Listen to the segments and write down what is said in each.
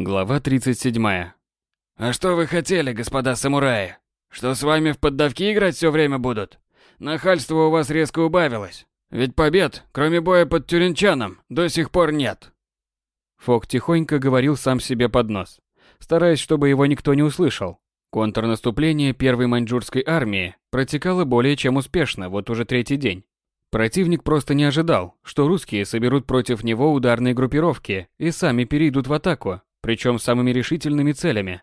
Глава 37. «А что вы хотели, господа самураи? Что с вами в поддавки играть все время будут? Нахальство у вас резко убавилось. Ведь побед, кроме боя под Тюринчаном, до сих пор нет». Фок тихонько говорил сам себе под нос, стараясь, чтобы его никто не услышал. Контрнаступление первой маньчжурской армии протекало более чем успешно вот уже третий день. Противник просто не ожидал, что русские соберут против него ударные группировки и сами перейдут в атаку, причем самыми решительными целями.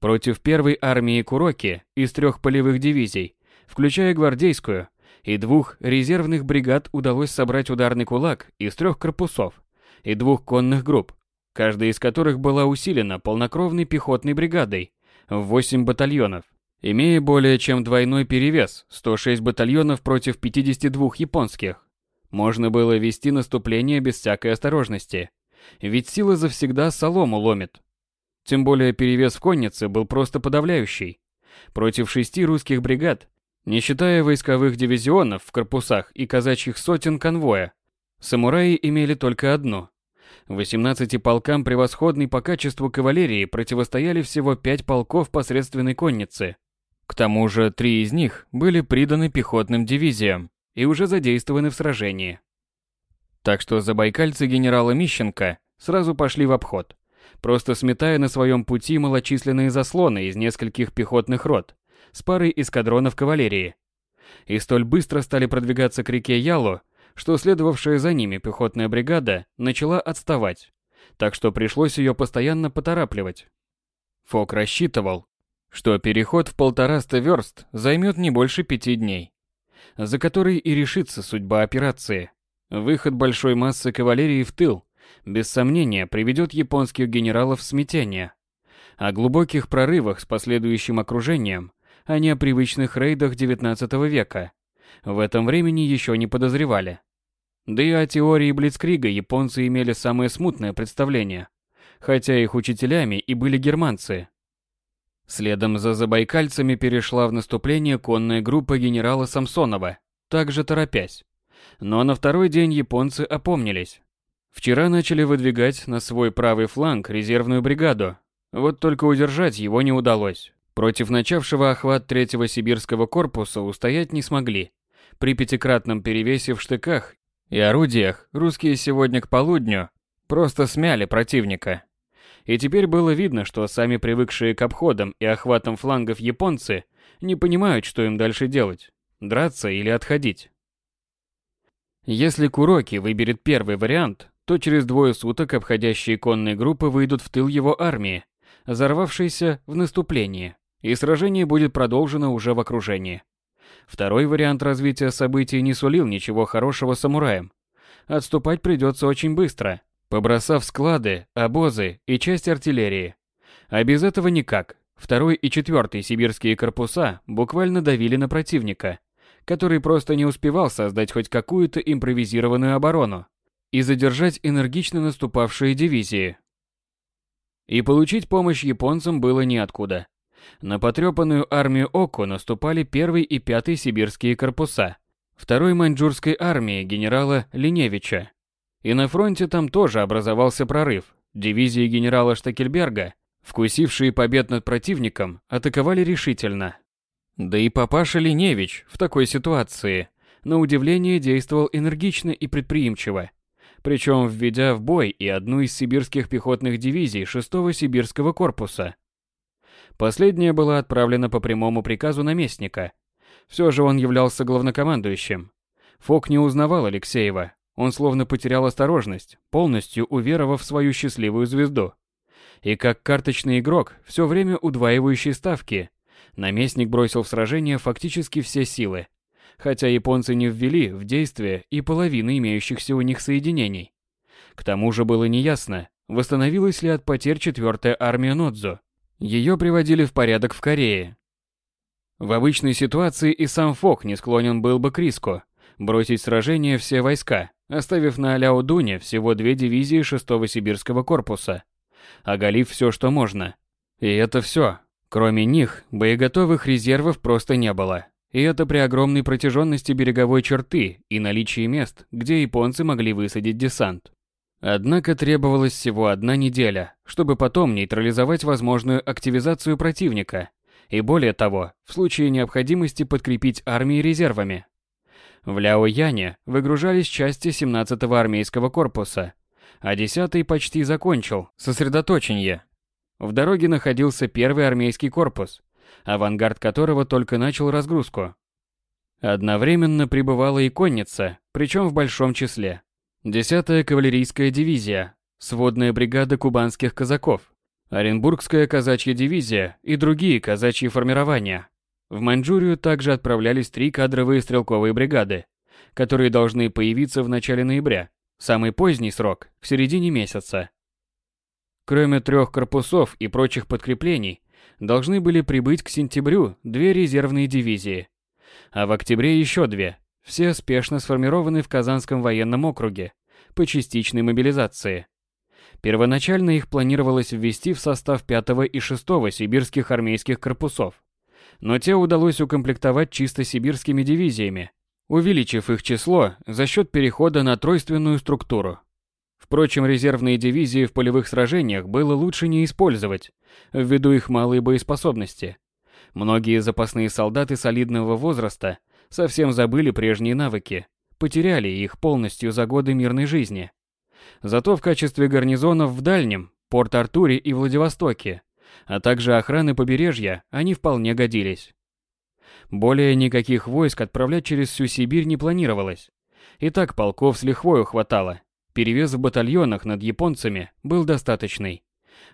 Против первой армии Куроки из трех полевых дивизий, включая гвардейскую, и двух резервных бригад удалось собрать ударный кулак из трех корпусов и двух конных групп, каждая из которых была усилена полнокровной пехотной бригадой в 8 батальонов, имея более чем двойной перевес 106 батальонов против 52 японских. Можно было вести наступление без всякой осторожности, ведь сила завсегда солому ломит. Тем более перевес в коннице был просто подавляющий. Против шести русских бригад, не считая войсковых дивизионов в корпусах и казачьих сотен конвоя, самураи имели только одно 18 полкам превосходной по качеству кавалерии противостояли всего 5 полков посредственной конницы. К тому же три из них были приданы пехотным дивизиям и уже задействованы в сражении. Так что забайкальцы генерала Мищенко сразу пошли в обход, просто сметая на своем пути малочисленные заслоны из нескольких пехотных рот с парой эскадронов кавалерии. И столь быстро стали продвигаться к реке Ялу, что следовавшая за ними пехотная бригада начала отставать, так что пришлось ее постоянно поторапливать. Фок рассчитывал, что переход в полтораста верст займет не больше пяти дней, за который и решится судьба операции. Выход большой массы кавалерии в тыл, без сомнения, приведет японских генералов в смятение. О глубоких прорывах с последующим окружением, а не о привычных рейдах XIX века, в этом времени еще не подозревали. Да и о теории Блицкрига японцы имели самое смутное представление, хотя их учителями и были германцы. Следом за забайкальцами перешла в наступление конная группа генерала Самсонова, также торопясь. Но на второй день японцы опомнились. Вчера начали выдвигать на свой правый фланг резервную бригаду. Вот только удержать его не удалось. Против начавшего охват третьего сибирского корпуса устоять не смогли. При пятикратном перевесе в штыках и орудиях русские сегодня к полудню просто смяли противника. И теперь было видно, что сами привыкшие к обходам и охватам флангов японцы не понимают, что им дальше делать – драться или отходить. Если Куроки выберет первый вариант, то через двое суток обходящие конные группы выйдут в тыл его армии, взорвавшейся в наступлении, и сражение будет продолжено уже в окружении. Второй вариант развития событий не сулил ничего хорошего самураям. Отступать придется очень быстро, побросав склады, обозы и часть артиллерии. А без этого никак. Второй и четвертый сибирские корпуса буквально давили на противника, который просто не успевал создать хоть какую-то импровизированную оборону и задержать энергично наступавшие дивизии. И получить помощь японцам было неоткуда. На потрепанную армию Оку наступали первый и пятый сибирские корпуса второй маньчжурской армии генерала Линевича. И на фронте там тоже образовался прорыв. Дивизии генерала Штакельберга, вкусившие побед над противником, атаковали решительно, да и папаша Линевич в такой ситуации, на удивление, действовал энергично и предприимчиво, причем введя в бой и одну из сибирских пехотных дивизий 6-го сибирского корпуса. Последняя была отправлена по прямому приказу наместника. Все же он являлся главнокомандующим. Фок не узнавал Алексеева, он словно потерял осторожность, полностью уверовав в свою счастливую звезду. И как карточный игрок, все время удваивающий ставки, наместник бросил в сражение фактически все силы, хотя японцы не ввели в действие и половины имеющихся у них соединений. К тому же было неясно, восстановилась ли от потерь четвертая армия Нодзо. Ее приводили в порядок в Корее. В обычной ситуации и сам Фок не склонен был бы к риску бросить сражение все войска, оставив на Аляо-Дуне всего две дивизии 6-го сибирского корпуса, оголив все, что можно. И это все, Кроме них, боеготовых резервов просто не было. И это при огромной протяженности береговой черты и наличии мест, где японцы могли высадить десант. Однако требовалась всего одна неделя, чтобы потом нейтрализовать возможную активизацию противника, и более того, в случае необходимости подкрепить армии резервами. В Ляо-Яне выгружались части 17-го армейского корпуса, а 10-й почти закончил сосредоточение. В дороге находился первый армейский корпус, авангард которого только начал разгрузку. Одновременно прибывала и конница, причем в большом числе. 10-я кавалерийская дивизия, сводная бригада кубанских казаков, Оренбургская казачья дивизия и другие казачьи формирования. В Маньчжурию также отправлялись три кадровые стрелковые бригады, которые должны появиться в начале ноября, самый поздний срок – в середине месяца. Кроме трех корпусов и прочих подкреплений, должны были прибыть к сентябрю две резервные дивизии, а в октябре еще две, все спешно сформированы в Казанском военном округе по частичной мобилизации. Первоначально их планировалось ввести в состав 5 и 6 сибирских армейских корпусов, но те удалось укомплектовать чисто сибирскими дивизиями, увеличив их число за счет перехода на тройственную структуру. Впрочем, резервные дивизии в полевых сражениях было лучше не использовать, ввиду их малой боеспособности. Многие запасные солдаты солидного возраста совсем забыли прежние навыки, потеряли их полностью за годы мирной жизни. Зато в качестве гарнизонов в Дальнем, Порт-Артуре и Владивостоке а также охраны побережья, они вполне годились. Более никаких войск отправлять через всю Сибирь не планировалось. И так полков с лихвою хватало. Перевес в батальонах над японцами был достаточный,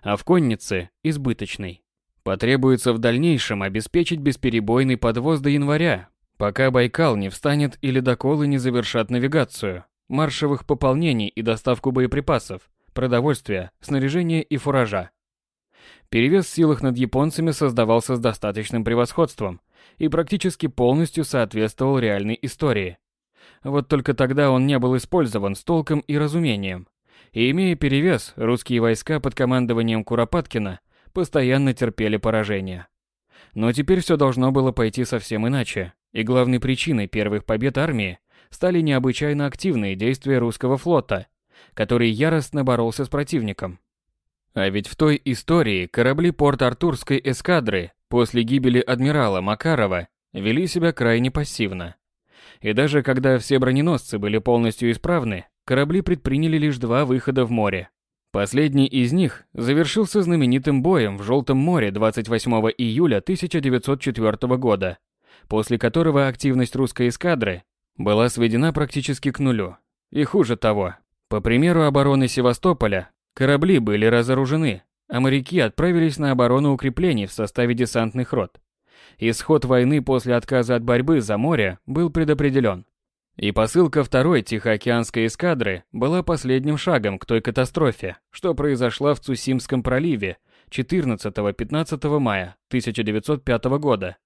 а в коннице – избыточный. Потребуется в дальнейшем обеспечить бесперебойный подвоз до января, пока Байкал не встанет и ледоколы не завершат навигацию, маршевых пополнений и доставку боеприпасов, продовольствия, снаряжения и фуража. Перевес в силах над японцами создавался с достаточным превосходством и практически полностью соответствовал реальной истории. Вот только тогда он не был использован с толком и разумением. И имея перевес, русские войска под командованием Куропаткина постоянно терпели поражение. Но теперь все должно было пойти совсем иначе, и главной причиной первых побед армии стали необычайно активные действия русского флота, который яростно боролся с противником. А ведь в той истории корабли Порт-Артурской эскадры после гибели адмирала Макарова вели себя крайне пассивно. И даже когда все броненосцы были полностью исправны, корабли предприняли лишь два выхода в море. Последний из них завершился знаменитым боем в Желтом море 28 июля 1904 года, после которого активность русской эскадры была сведена практически к нулю. И хуже того, по примеру обороны Севастополя, Корабли были разоружены, а моряки отправились на оборону укреплений в составе десантных рот. Исход войны после отказа от борьбы за море был предопределен. И посылка второй Тихоокеанской эскадры была последним шагом к той катастрофе, что произошла в Цусимском проливе 14-15 мая 1905 года.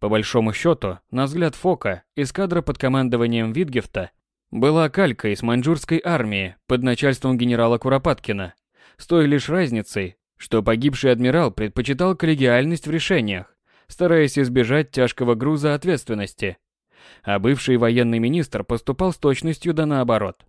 По большому счету, на взгляд Фока, эскадра под командованием Витгефта была калька из маньчжурской армии под начальством генерала Куропаткина, с той лишь разницей, что погибший адмирал предпочитал коллегиальность в решениях, стараясь избежать тяжкого груза ответственности. А бывший военный министр поступал с точностью да наоборот.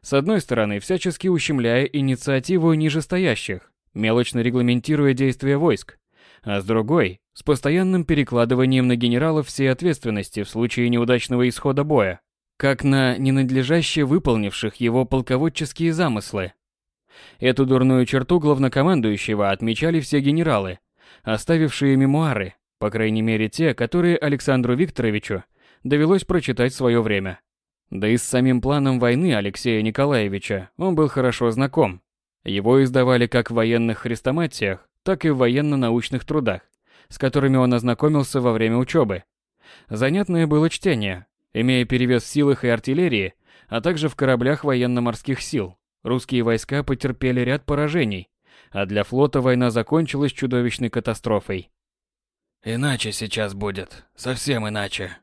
С одной стороны, всячески ущемляя инициативу нижестоящих, мелочно регламентируя действия войск, а с другой, с постоянным перекладыванием на генералов всей ответственности в случае неудачного исхода боя как на ненадлежаще выполнивших его полководческие замыслы. Эту дурную черту главнокомандующего отмечали все генералы, оставившие мемуары, по крайней мере те, которые Александру Викторовичу довелось прочитать в свое время. Да и с самим планом войны Алексея Николаевича он был хорошо знаком. Его издавали как в военных хрестоматиях, так и в военно-научных трудах, с которыми он ознакомился во время учебы. Занятное было чтение, Имея перевес в силах и артиллерии, а также в кораблях военно-морских сил, русские войска потерпели ряд поражений, а для флота война закончилась чудовищной катастрофой. «Иначе сейчас будет, совсем иначе».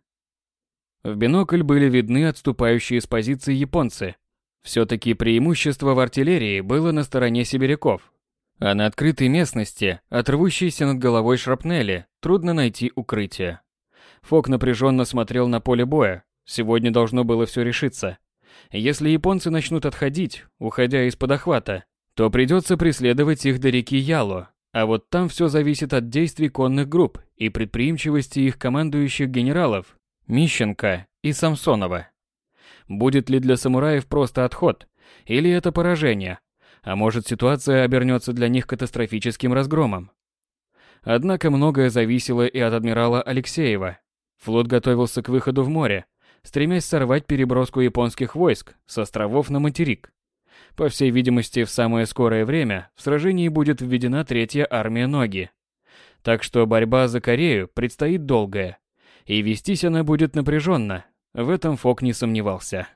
В бинокль были видны отступающие с позиций японцы. Все-таки преимущество в артиллерии было на стороне сибиряков, а на открытой местности, отрывающейся над головой шрапнели, трудно найти укрытие. Фок напряженно смотрел на поле боя. Сегодня должно было все решиться. Если японцы начнут отходить, уходя из-под охвата, то придется преследовать их до реки Яло, а вот там все зависит от действий конных групп и предприимчивости их командующих генералов Мищенко и Самсонова. Будет ли для самураев просто отход, или это поражение, а может ситуация обернется для них катастрофическим разгромом. Однако многое зависело и от адмирала Алексеева. Флот готовился к выходу в море, стремясь сорвать переброску японских войск с островов на материк. По всей видимости, в самое скорое время в сражении будет введена третья армия Ноги. Так что борьба за Корею предстоит долгая, и вестись она будет напряженно, в этом Фок не сомневался.